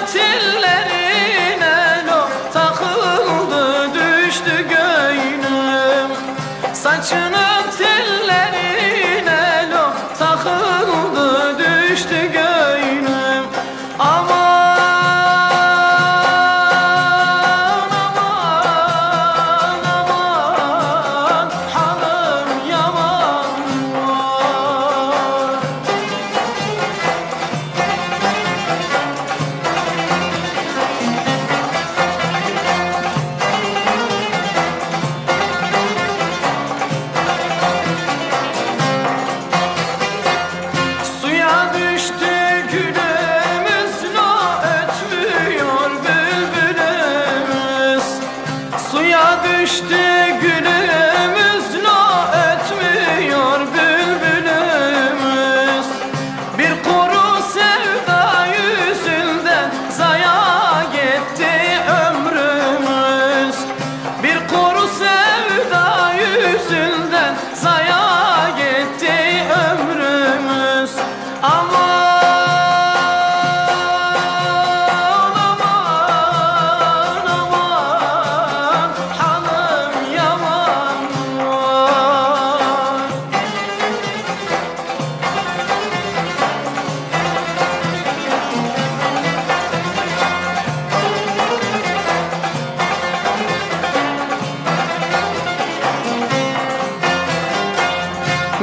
katillerine lor takıldı düştü göynüm. Saçının tellerine lor takıldı düştü göynüm. düştük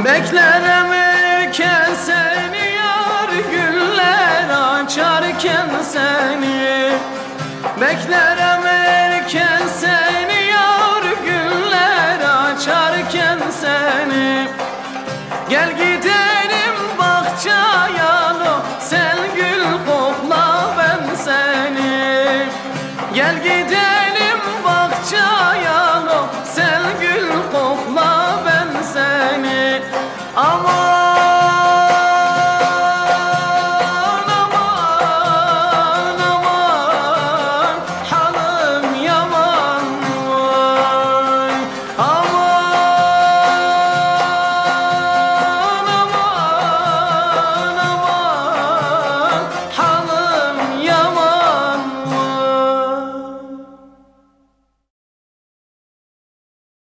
Beklerim erken seni yar güller açarken seni. Beklerim erken seni yar güller açarken seni. Gel gidelim bahçaya sen gül kokla ben seni. Gel gidelim